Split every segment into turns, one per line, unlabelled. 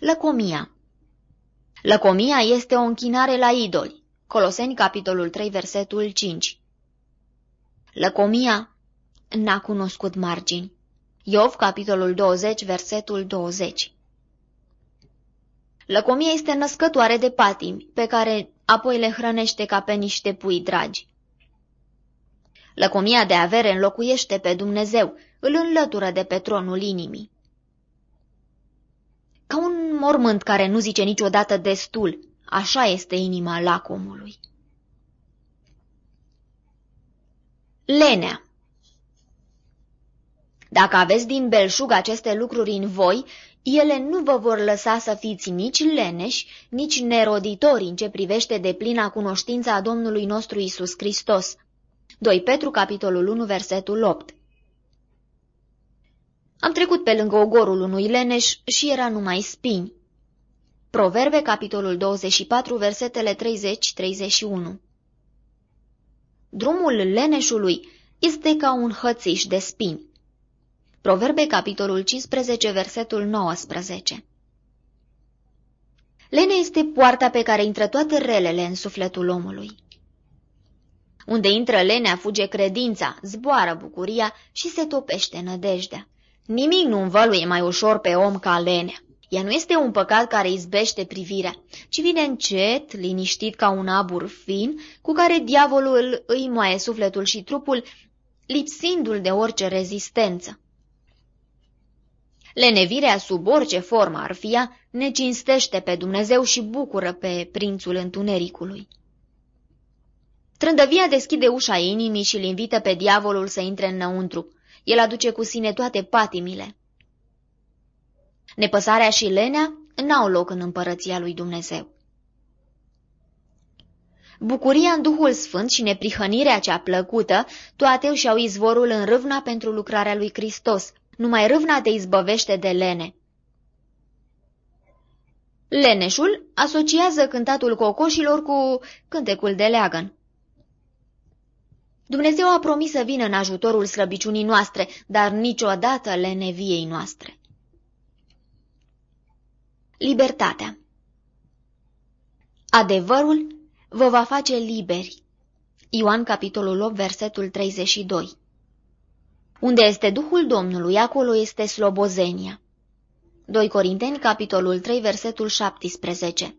Lăcomia Lăcomia este o închinare la idoli. Coloseni, capitolul 3, versetul 5 Lăcomia n-a cunoscut margini. Iov, capitolul 20, versetul 20 Lăcomia este născătoare de patimi, pe care apoi le hrănește ca pe niște pui dragi. Lăcomia de avere înlocuiește pe Dumnezeu, îl înlătură de pe tronul inimii. Ca un mormânt care nu zice niciodată destul, așa este inima lacomului. Lenea Dacă aveți din belșug aceste lucruri în voi, ele nu vă vor lăsa să fiți nici leneși, nici neroditori în ce privește de plina cunoștința a Domnului nostru Isus Hristos. 2 Petru, capitolul 1, versetul 8 Am trecut pe lângă ogorul unui leneș și era numai spini. Proverbe, capitolul 24, versetele 30-31 Drumul leneșului este ca un hățiș de spini. Proverbe, capitolul 15, versetul 19 Lene este poarta pe care intră toate relele în sufletul omului. Unde intră lenea, fuge credința, zboară bucuria și se topește nădejdea. Nimic nu învăluie mai ușor pe om ca lenea. Ea nu este un păcat care izbește privirea, ci vine încet, liniștit ca un abur fin, cu care diavolul îi moaie sufletul și trupul, lipsindu-l de orice rezistență. Lenevirea sub orice formă ar fi ea, ne cinstește pe Dumnezeu și bucură pe prințul întunericului. Trândăvia deschide ușa inimii și îl invită pe diavolul să intre înăuntru. El aduce cu sine toate patimile. Nepăsarea și lenea n-au loc în împărăția lui Dumnezeu. Bucuria în Duhul Sfânt și neprihănirea cea plăcută, toate își au izvorul în râvna pentru lucrarea lui Hristos. Numai râvna te izbăvește de lene. Leneșul asociază cântatul cocoșilor cu cântecul de leagăn. Dumnezeu a promis să vină în ajutorul slăbiciunii noastre, dar niciodată leneviei noastre. Libertatea Adevărul vă va face liberi. Ioan capitolul 8, versetul 32 Unde este Duhul Domnului, acolo este slobozenia. 2 Corinteni, capitolul 3, versetul 17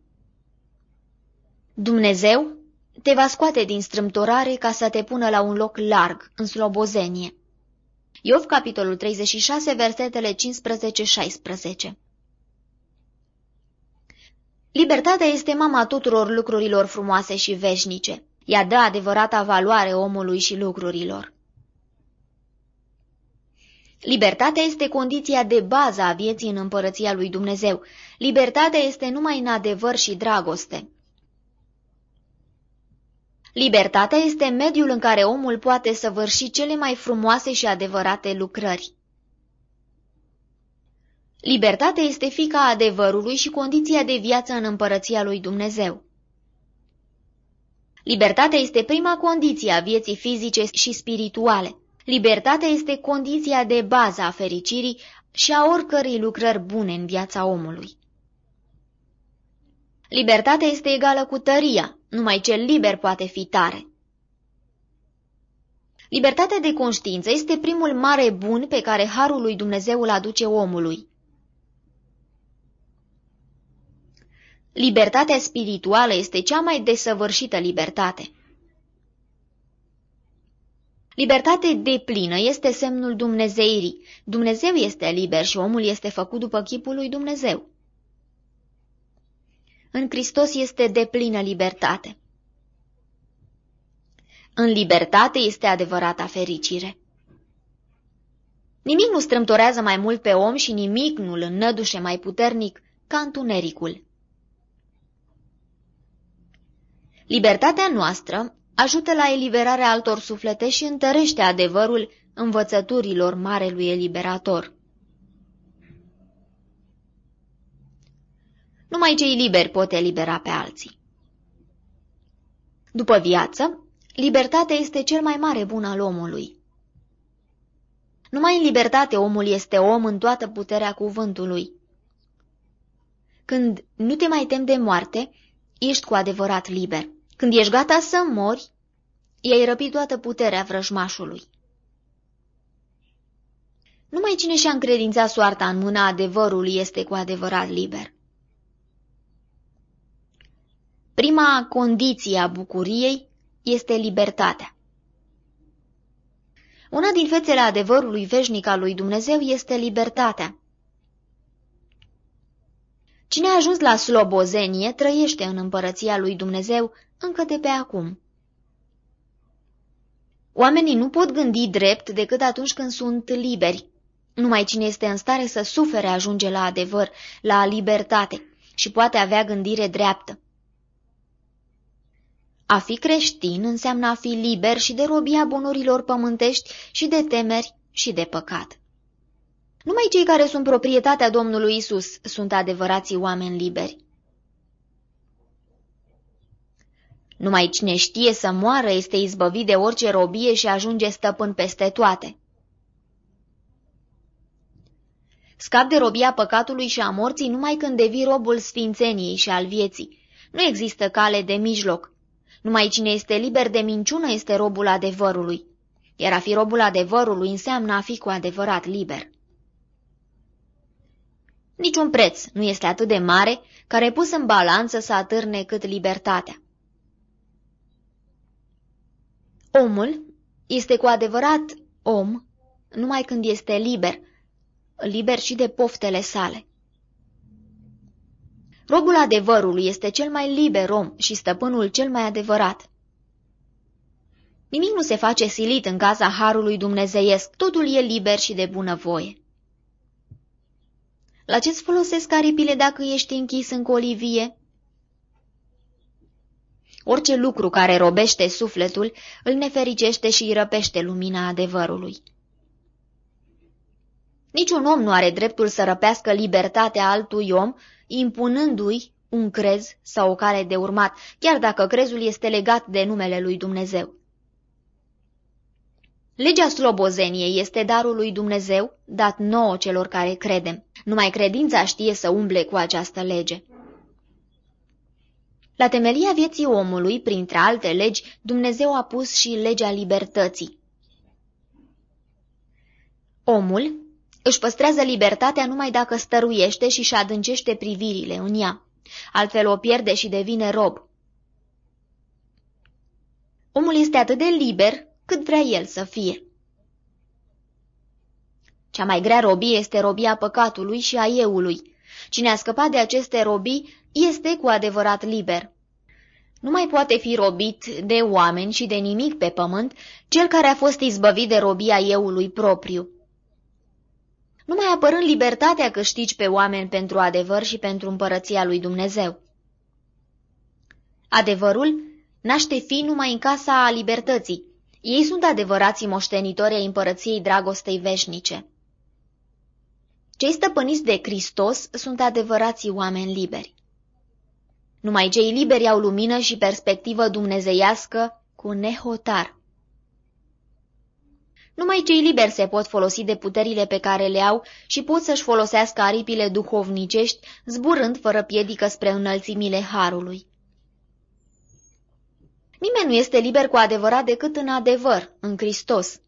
Dumnezeu te va scoate din strâmtorare ca să te pună la un loc larg, în slobozenie. Iov, capitolul 36, versetele 15-16 Libertatea este mama tuturor lucrurilor frumoase și veșnice. Ea dă adevărata valoare omului și lucrurilor. Libertatea este condiția de bază a vieții în împărăția lui Dumnezeu. Libertatea este numai în adevăr și dragoste. Libertatea este mediul în care omul poate săvârși cele mai frumoase și adevărate lucrări. Libertatea este fica adevărului și condiția de viață în împărăția lui Dumnezeu. Libertatea este prima condiție a vieții fizice și spirituale. Libertatea este condiția de bază a fericirii și a oricărei lucrări bune în viața omului. Libertatea este egală cu tăria, numai cel liber poate fi tare. Libertatea de conștiință este primul mare bun pe care Harul lui Dumnezeu îl aduce omului. Libertatea spirituală este cea mai desăvârșită libertate. Libertate deplină este semnul Dumnezeirii. Dumnezeu este liber și omul este făcut după chipul lui Dumnezeu. În Hristos este deplină libertate. În libertate este adevărata fericire. Nimic nu strâmtorează mai mult pe om și nimic nu îl înnădușe mai puternic ca întunericul. Libertatea noastră ajută la eliberarea altor suflete și întărește adevărul învățăturilor Marelui Eliberator. Numai cei liberi pot elibera pe alții. După viață, libertatea este cel mai mare bun al omului. Numai în libertate omul este om în toată puterea cuvântului. Când nu te mai tem de moarte, ești cu adevărat liber. Când ești gata să mori, i-ai răpit toată puterea vrăjmașului. Numai cine și-a încredințat soarta în mâna adevărului este cu adevărat liber. Prima condiție a bucuriei este libertatea. Una din fețele adevărului veșnic al lui Dumnezeu este libertatea. Cine a ajuns la slobozenie trăiește în împărăția lui Dumnezeu încă de pe acum. Oamenii nu pot gândi drept decât atunci când sunt liberi. Numai cine este în stare să sufere ajunge la adevăr, la libertate și poate avea gândire dreaptă. A fi creștin înseamnă a fi liber și de robia bunurilor pământești și de temeri și de păcat. Numai cei care sunt proprietatea Domnului Isus sunt adevărații oameni liberi. Numai cine știe să moară este izbăvit de orice robie și ajunge stăpân peste toate. Scap de robia păcatului și a morții numai când devii robul sfințeniei și al vieții. Nu există cale de mijloc. Numai cine este liber de minciună este robul adevărului. Iar a fi robul adevărului înseamnă a fi cu adevărat liber. Niciun preț nu este atât de mare care pus în balanță să atârne cât libertatea. Omul este cu adevărat om numai când este liber, liber și de poftele sale. Robul adevărului este cel mai liber om și stăpânul cel mai adevărat. Nimic nu se face silit în casa harului dumnezeiesc, totul e liber și de bună voie. La ce-ți folosesc aripile dacă ești închis în colivie? Orice lucru care robește sufletul îl nefericește și îi răpește lumina adevărului. Niciun om nu are dreptul să răpească libertatea altui om, impunându-i un crez sau o cale de urmat, chiar dacă crezul este legat de numele lui Dumnezeu. Legea slobozeniei este darul lui Dumnezeu, dat nouă celor care credem. Numai credința știe să umble cu această lege. La temelia vieții omului, printre alte legi, Dumnezeu a pus și legea libertății. Omul își păstrează libertatea numai dacă stăruiește și își adâncește privirile în ea, altfel o pierde și devine rob. Omul este atât de liber cât vrea el să fie. Cea mai grea robie este robia păcatului și a euului. Cine a scăpat de aceste robii este cu adevărat liber. Nu mai poate fi robit de oameni și de nimic pe pământ cel care a fost izbăvit de robia euului propriu. Numai apărând libertatea câștigi pe oameni pentru adevăr și pentru împărăția lui Dumnezeu. Adevărul naște fi numai în casa a libertății. Ei sunt adevărații moștenitori ai împărăției dragostei veșnice. Cei stăpâniți de Hristos sunt adevărații oameni liberi. Numai cei liberi au lumină și perspectivă dumnezeiască cu nehotar. Numai cei liberi se pot folosi de puterile pe care le au și pot să-și folosească aripile duhovnicești, zburând fără piedică spre înălțimile harului. Nimeni nu este liber cu adevărat decât în adevăr, în Hristos.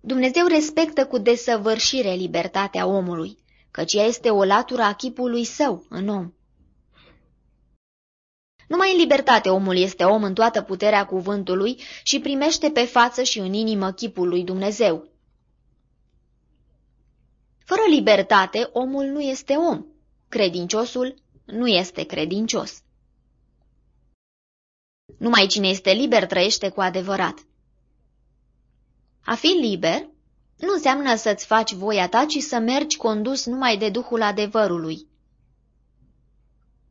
Dumnezeu respectă cu desăvârșire libertatea omului, căci ea este o latură a chipului său în om. Numai în libertate omul este om în toată puterea cuvântului și primește pe față și în inimă chipul lui Dumnezeu. Fără libertate, omul nu este om. Credinciosul nu este credincios. Numai cine este liber trăiește cu adevărat. A fi liber nu înseamnă să-ți faci voia ta, ci să mergi condus numai de Duhul adevărului.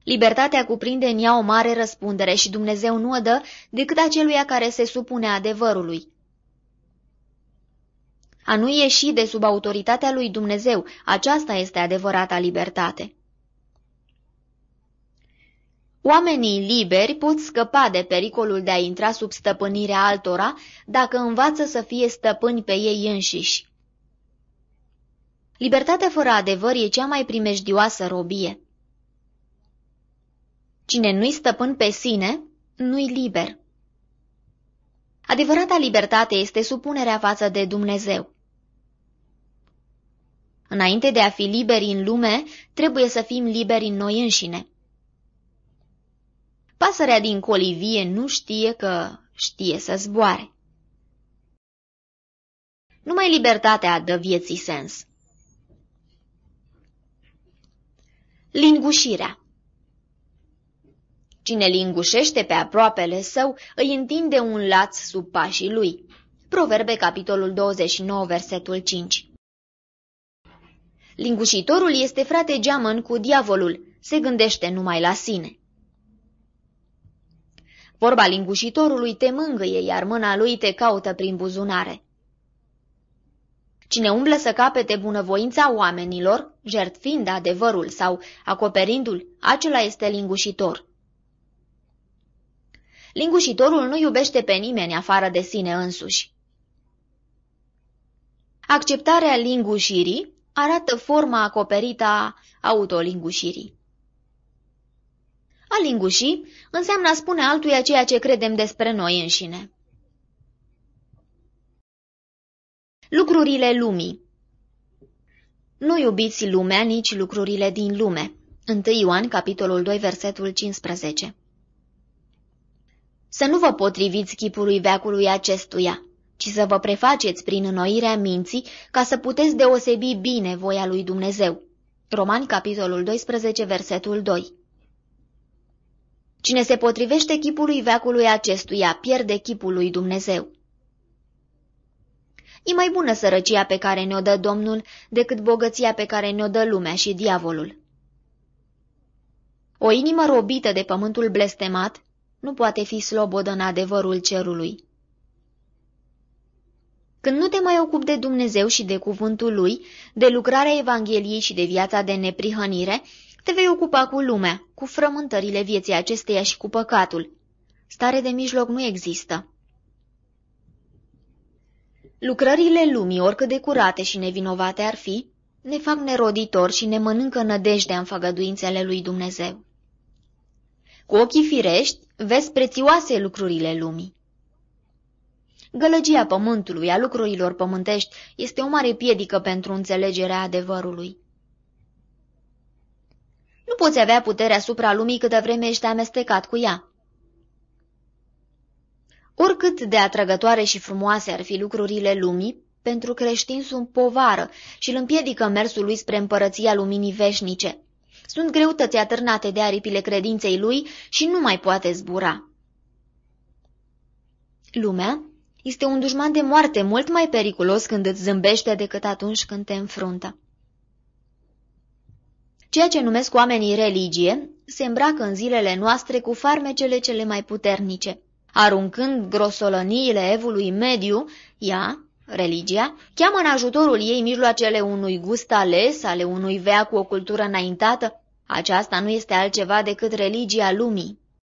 Libertatea cuprinde în ea o mare răspundere și Dumnezeu nu o dă decât aceluia care se supune adevărului. A nu ieși de sub autoritatea lui Dumnezeu, aceasta este adevărata libertate. Oamenii liberi pot scăpa de pericolul de a intra sub stăpânirea altora dacă învață să fie stăpâni pe ei înșiși. Libertatea fără adevăr e cea mai primejdioasă robie. Cine nu-i stăpân pe sine, nu-i liber. Adevărata libertate este supunerea față de Dumnezeu. Înainte de a fi liberi în lume, trebuie să fim liberi în noi înșine. Pasărea din colivie nu știe că știe să zboare. Numai libertatea dă vieții sens. Lingușirea Cine lingușește pe aproapele său, îi întinde un laț sub pașii lui. Proverbe, capitolul 29, versetul 5 Lingușitorul este frate geamăn cu diavolul, se gândește numai la sine. Vorba lingușitorului te mângâie, iar mâna lui te caută prin buzunare. Cine umblă să capete bunăvoința oamenilor, jertfind adevărul sau acoperindu-l, acela este lingușitor. Lingușitorul nu iubește pe nimeni afară de sine însuși. Acceptarea lingușirii arată forma acoperită a autolingușirii. A linguși înseamnă a spune altuia ceea ce credem despre noi înșine. Lucrurile lumii Nu iubiți lumea, nici lucrurile din lume. 1 Ioan, capitolul 2, versetul 15 Să nu vă potriviți chipului veacului acestuia, ci să vă prefaceți prin înnoirea minții ca să puteți deosebi bine voia lui Dumnezeu. Romani, capitolul 12, versetul 2 Cine se potrivește chipului veacului acestuia, pierde chipul lui Dumnezeu. E mai bună sărăcia pe care ne-o dă Domnul decât bogăția pe care ne-o dă lumea și diavolul. O inimă robită de pământul blestemat nu poate fi slobodă în adevărul cerului. Când nu te mai ocupi de Dumnezeu și de cuvântul Lui, de lucrarea Evangheliei și de viața de neprihănire, te vei ocupa cu lumea, cu frământările vieții acesteia și cu păcatul. Stare de mijloc nu există. Lucrările lumii, oricât de curate și nevinovate ar fi, ne fac neroditori și ne mănâncă nădejdea în făgăduințele lui Dumnezeu. Cu ochii firești, vezi prețioase lucrurile lumii. Gălăgia pământului, a lucrurilor pământești, este o mare piedică pentru înțelegerea adevărului. Nu poți avea putere asupra lumii câtă vreme ești amestecat cu ea. Oricât de atrăgătoare și frumoase ar fi lucrurile lumii, pentru creștin sunt povară și îl împiedică mersul lui spre împărăția luminii veșnice. Sunt greutăți atârnate de aripile credinței lui și nu mai poate zbura. Lumea este un dușman de moarte mult mai periculos când îți zâmbește decât atunci când te înfruntă. Ceea ce numesc oamenii religie se îmbracă în zilele noastre cu farmecele cele mai puternice. Aruncând grosolăniile evului mediu, ea, religia, cheamă în ajutorul ei mijloacele unui gust ales, ale unui vea cu o cultură înaintată. Aceasta nu este altceva decât religia lumii.